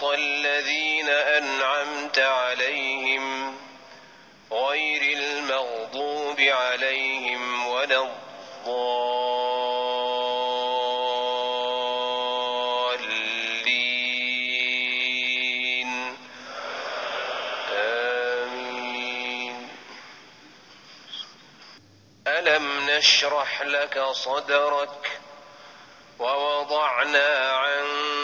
صراط الذين أنعمت عليهم غير المغضوب عليهم ولا الضالين. آمين. ألم نشرح لك صدرك ووضعنا عنك